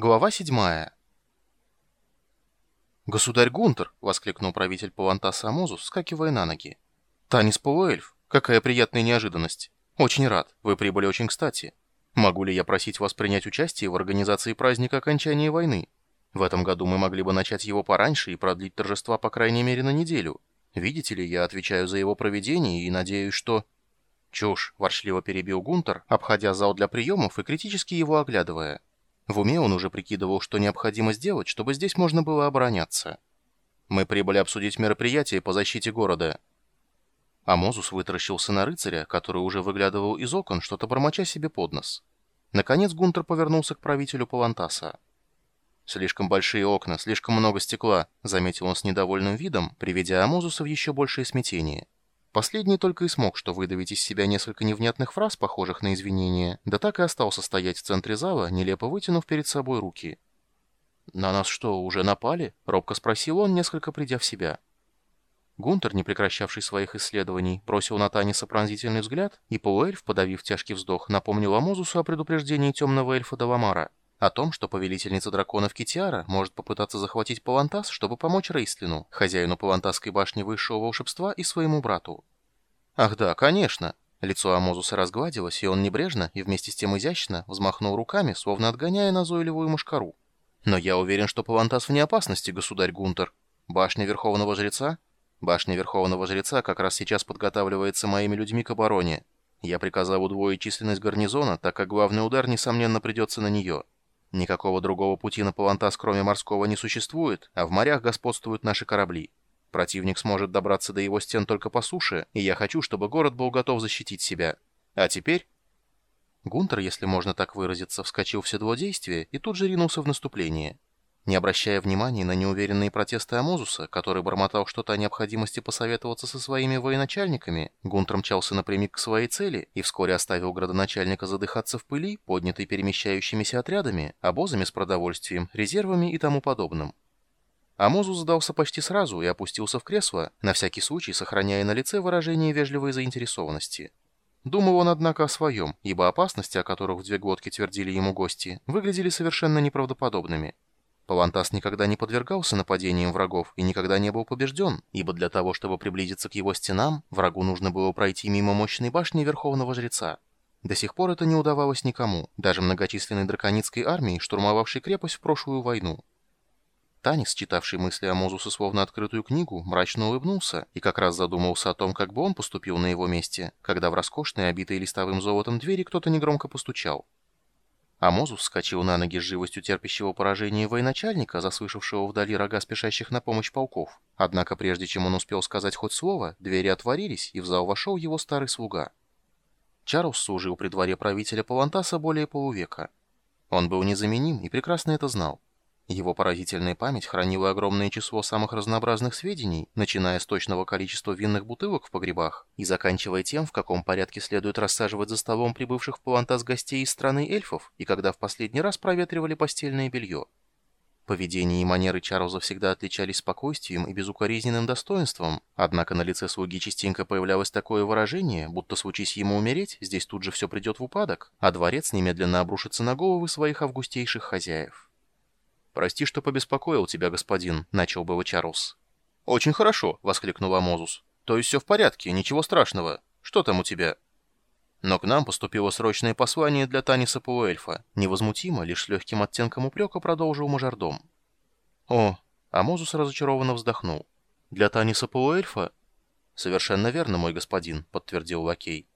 Глава 7 «Государь Гунтер!» — воскликнул правитель Палантаса Амозус, скакивая на ноги. «Танис полуэльф! Какая приятная неожиданность! Очень рад, вы прибыли очень кстати. Могу ли я просить вас принять участие в организации праздника окончания войны? В этом году мы могли бы начать его пораньше и продлить торжества по крайней мере на неделю. Видите ли, я отвечаю за его проведение и надеюсь, что...» «Чушь!» — ворчливо перебил Гунтер, обходя зал для приемов и критически его оглядывая. В уме он уже прикидывал, что необходимо сделать, чтобы здесь можно было обороняться. Мы прибыли обсудить мероприятие по защите города. Амозус вытаращился на рыцаря, который уже выглядывал из окон, что-то бормоча себе под нос. Наконец Гунтер повернулся к правителю Палантаса. «Слишком большие окна, слишком много стекла», — заметил он с недовольным видом, приведя Амозуса в еще большее смятение. Последний только и смог что выдавить из себя несколько невнятных фраз, похожих на извинения, да так и остался стоять в центре зала, нелепо вытянув перед собой руки. «На нас что, уже напали?» — робко спросил он, несколько придя в себя. Гунтер, не прекращавший своих исследований, бросил на Таниса пронзительный взгляд, и полуэльф, подавив тяжкий вздох, напомнил Амозусу о предупреждении темного эльфа Даламара, о том, что повелительница драконов Китиара может попытаться захватить Палантас, чтобы помочь Рейстлину, хозяину Палантасской башни высшего волшебства и своему брату. Ах да, конечно. Лицо Амозуса разгладилось, и он небрежно и вместе с тем изящно взмахнул руками, словно отгоняя назойливую мушкару. Но я уверен, что Палантас вне опасности, государь Гунтер. Башня Верховного Жреца? Башня Верховного Жреца как раз сейчас подготавливается моими людьми к обороне. Я приказал удвоить численность гарнизона, так как главный удар, несомненно, придется на нее. Никакого другого пути на Палантас, кроме морского, не существует, а в морях господствуют наши корабли. Противник сможет добраться до его стен только по суше, и я хочу, чтобы город был готов защитить себя. А теперь...» Гунтер, если можно так выразиться, вскочил в седло действия и тут же ринулся в наступление. Не обращая внимания на неуверенные протесты Амозуса, который бормотал что-то о необходимости посоветоваться со своими военачальниками, Гунтер мчался напрямик к своей цели и вскоре оставил градоначальника задыхаться в пыли, поднятой перемещающимися отрядами, обозами с продовольствием, резервами и тому подобным. Амозус сдался почти сразу и опустился в кресло, на всякий случай сохраняя на лице выражение вежливой заинтересованности. Думал он, однако, о своем, ибо опасности, о которых в две глотки твердили ему гости, выглядели совершенно неправдоподобными. Палантас никогда не подвергался нападениям врагов и никогда не был побежден, ибо для того, чтобы приблизиться к его стенам, врагу нужно было пройти мимо мощной башни Верховного Жреца. До сих пор это не удавалось никому, даже многочисленной драконицкой армии, штурмовавшей крепость в прошлую войну. Танис, читавший мысли о Мозусе словно открытую книгу, мрачно улыбнулся и как раз задумался о том, как бы он поступил на его месте, когда в роскошной, обитой листовым золотом двери кто-то негромко постучал. Амозус вскочил на ноги с живостью терпящего поражения военачальника, заслышавшего вдали рога спешащих на помощь полков. Однако прежде чем он успел сказать хоть слово, двери отворились, и в зал вошел его старый слуга. Чарльз служил при дворе правителя Палантаса более полувека. Он был незаменим и прекрасно это знал. Его поразительная память хранила огромное число самых разнообразных сведений, начиная с точного количества винных бутылок в погребах и заканчивая тем, в каком порядке следует рассаживать за столом прибывших в Палантас гостей из страны эльфов и когда в последний раз проветривали постельное белье. Поведение и манеры Чарльза всегда отличались спокойствием и безукоризненным достоинством, однако на лице слуги частенько появлялось такое выражение, будто случись ему умереть, здесь тут же все придет в упадок, а дворец немедленно обрушится на головы своих августейших хозяев. «Прости, что побеспокоил тебя, господин», — начал было Чарльз. «Очень хорошо», — воскликнул Амозус. «То есть все в порядке, ничего страшного. Что там у тебя?» Но к нам поступило срочное послание для Таниса Полуэльфа. Невозмутимо, лишь с легким оттенком упрека продолжил мажордом. «О!» — Амозус разочарованно вздохнул. «Для Таниса Полуэльфа?» «Совершенно верно, мой господин», — подтвердил лакей.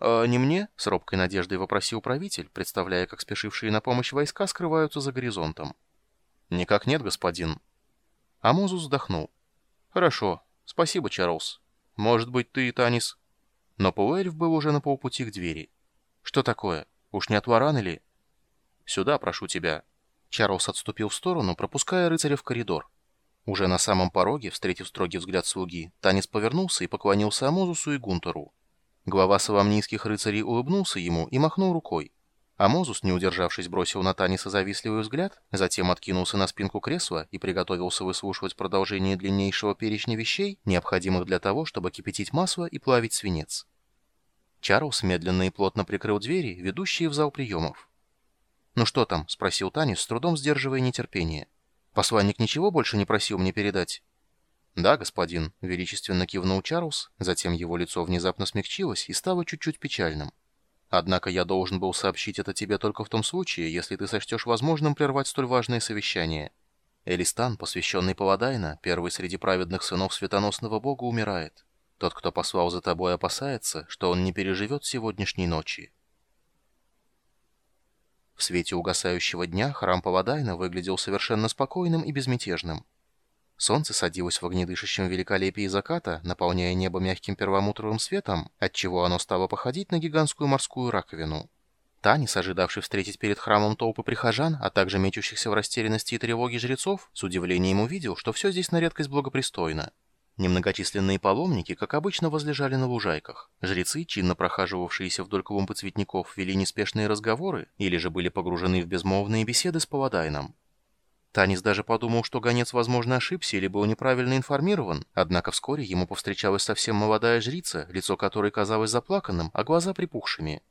«А не мне?» — с робкой надеждой вопросил правитель, представляя, как спешившие на помощь войска скрываются за горизонтом. «Никак нет, господин». Амозус вздохнул. «Хорошо. Спасибо, Чарльз. Может быть, ты, Танис...» Но Пуэльф был уже на полпути к двери. «Что такое? Уж не от Варан или...» «Сюда, прошу тебя». Чарльз отступил в сторону, пропуская рыцаря в коридор. Уже на самом пороге, встретив строгий взгляд слуги, Танис повернулся и поклонился Амозусу и Гунтеру. Глава соломнийских рыцарей улыбнулся ему и махнул рукой. А Мозус, не удержавшись, бросил на Таниса завистливый взгляд, затем откинулся на спинку кресла и приготовился выслушивать продолжение длиннейшего перечня вещей, необходимых для того, чтобы кипятить масло и плавить свинец. Чарльз медленно и плотно прикрыл двери, ведущие в зал приемов. «Ну что там?» — спросил Танис, с трудом сдерживая нетерпение. «Посланник ничего больше не просил мне передать?» «Да, господин», — величественно кивнул Чарльз, затем его лицо внезапно смягчилось и стало чуть-чуть печальным. «Однако я должен был сообщить это тебе только в том случае, если ты сочтешь возможным прервать столь важное совещание. Элистан, посвященный Паладайна, первый среди праведных сынов светоносного бога, умирает. Тот, кто послал за тобой, опасается, что он не переживет сегодняшней ночи». В свете угасающего дня храм Паладайна выглядел совершенно спокойным и безмятежным. Солнце садилось в огнедышащем великолепии заката, наполняя небо мягким первомутровым светом, отчего оно стало походить на гигантскую морскую раковину. Танис, ожидавший встретить перед храмом толпы прихожан, а также мечущихся в растерянности и тревоге жрецов, с удивлением увидел, что все здесь на редкость благопристойно. Немногочисленные паломники, как обычно, возлежали на лужайках. Жрецы, чинно прохаживавшиеся вдоль клумбы цветников, вели неспешные разговоры или же были погружены в безмолвные беседы с Паладайном. Танис даже подумал, что гонец, возможно, ошибся или был неправильно информирован, однако вскоре ему повстречалась совсем молодая жрица, лицо которой казалось заплаканным, а глаза припухшими.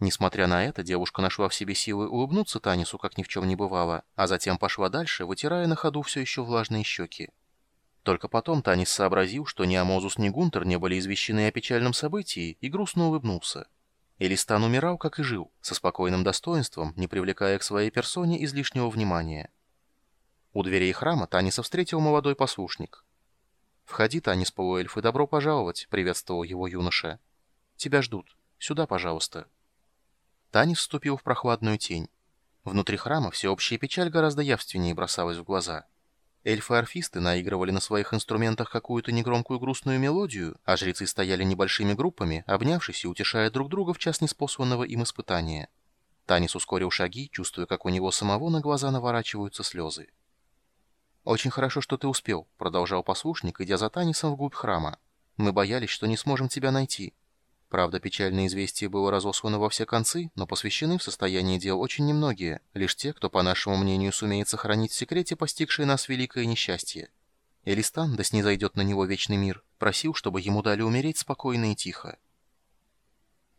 Несмотря на это, девушка нашла в себе силы улыбнуться Танису, как ни в чем не бывало, а затем пошла дальше, вытирая на ходу все еще влажные щеки. Только потом Танис сообразил, что ни Амозус, ни Гунтер не были извещены о печальном событии, и грустно улыбнулся. Элистан умирал, как и жил, со спокойным достоинством, не привлекая к своей персоне излишнего внимания. У дверей храма Таниса встретил молодой послушник. «Входи, Танис полуэльф, и добро пожаловать», — приветствовал его юноша. «Тебя ждут. Сюда, пожалуйста». Танис вступил в прохладную тень. Внутри храма всеобщая печаль гораздо явственнее бросалась в глаза. Эльфы-орфисты наигрывали на своих инструментах какую-то негромкую грустную мелодию, а жрецы стояли небольшими группами, обнявшись и утешая друг друга в час неспосланного им испытания. Танис ускорил шаги, чувствуя, как у него самого на глаза наворачиваются слезы. «Очень хорошо, что ты успел», — продолжал послушник, идя за Танисом вглубь храма. «Мы боялись, что не сможем тебя найти. Правда, печальное известие было разослано во все концы, но посвящены в состоянии дел очень немногие, лишь те, кто, по нашему мнению, сумеет сохранить в секрете постигшее нас великое несчастье. Элистан, да снизойдет на него вечный мир, просил, чтобы ему дали умереть спокойно и тихо.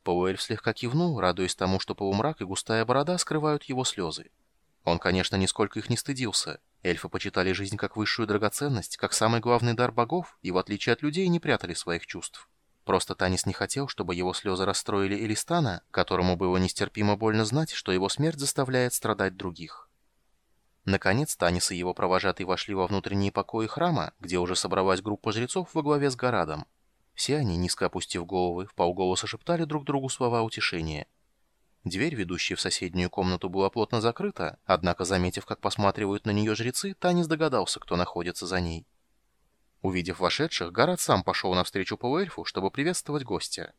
Пауэльф слегка кивнул, радуясь тому, что полумрак и густая борода скрывают его слезы. Он, конечно, нисколько их не стыдился. Эльфы почитали жизнь как высшую драгоценность, как самый главный дар богов, и, в отличие от людей, не прятали своих чувств. Просто Танис не хотел, чтобы его слезы расстроили Элистана, которому было нестерпимо больно знать, что его смерть заставляет страдать других. Наконец, Танис и его провожатый вошли во внутренние покои храма, где уже собралась группа жрецов во главе с Горадом. Все они, низко опустив головы, в полголоса шептали друг другу слова утешения. Дверь, ведущая в соседнюю комнату, была плотно закрыта, однако, заметив, как посматривают на нее жрецы, Танис догадался, кто находится за ней. Увидев вошедших, Гарат сам пошел навстречу полуэльфу, чтобы приветствовать гостя.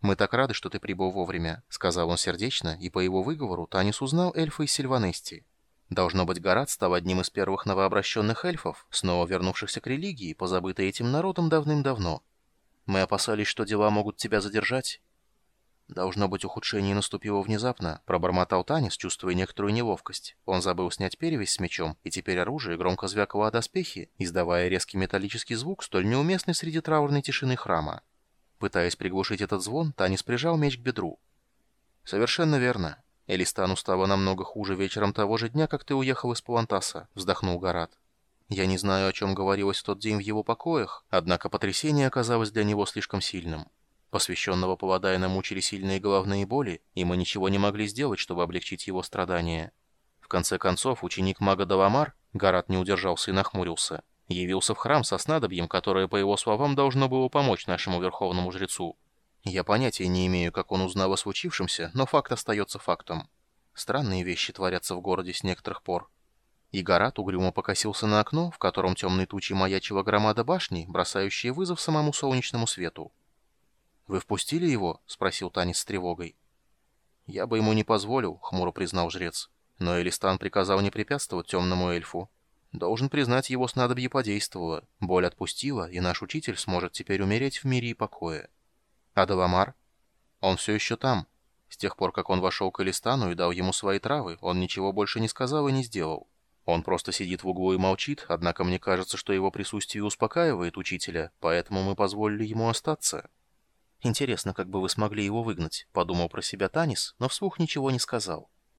«Мы так рады, что ты прибыл вовремя», — сказал он сердечно, и по его выговору Танис узнал эльфа из Сильванести. Должно быть, Гарат стал одним из первых новообращенных эльфов, снова вернувшихся к религии, позабытой этим народом давным-давно. Мы опасались, что дела могут тебя задержать, «Должно быть, ухудшение наступило внезапно», — пробормотал Танис, чувствуя некоторую неловкость. Он забыл снять перевязь с мечом, и теперь оружие громко звякало о доспехи, издавая резкий металлический звук, столь неуместный среди траурной тишины храма. Пытаясь приглушить этот звон, Танис прижал меч к бедру. «Совершенно верно. Элистану стало намного хуже вечером того же дня, как ты уехал из Палантаса», — вздохнул Гарат. «Я не знаю, о чем говорилось в тот день в его покоях, однако потрясение оказалось для него слишком сильным». Посвященного Паладайна мучили сильные головные боли, и мы ничего не могли сделать, чтобы облегчить его страдания. В конце концов, ученик мага Даламар, Гарат не удержался и нахмурился, явился в храм со снадобьем, которое, по его словам, должно было помочь нашему верховному жрецу. Я понятия не имею, как он узнал о случившемся, но факт остается фактом. Странные вещи творятся в городе с некоторых пор. И Гарат угрюмо покосился на окно, в котором темной тучей маячила громада башни, бросающая вызов самому солнечному свету. «Вы впустили его?» — спросил Танис с тревогой. «Я бы ему не позволил», — хмуро признал жрец. Но Элистан приказал не препятствовать темному эльфу. Должен признать, его снадобье подействовало, боль отпустила, и наш учитель сможет теперь умереть в мире и покое. А Даламар? Он все еще там. С тех пор, как он вошел к Элистану и дал ему свои травы, он ничего больше не сказал и не сделал. Он просто сидит в углу и молчит, однако мне кажется, что его присутствие успокаивает учителя, поэтому мы позволили ему остаться». «Интересно, как бы вы смогли его выгнать», — подумал про себя Танис, но вслух ничего не сказал.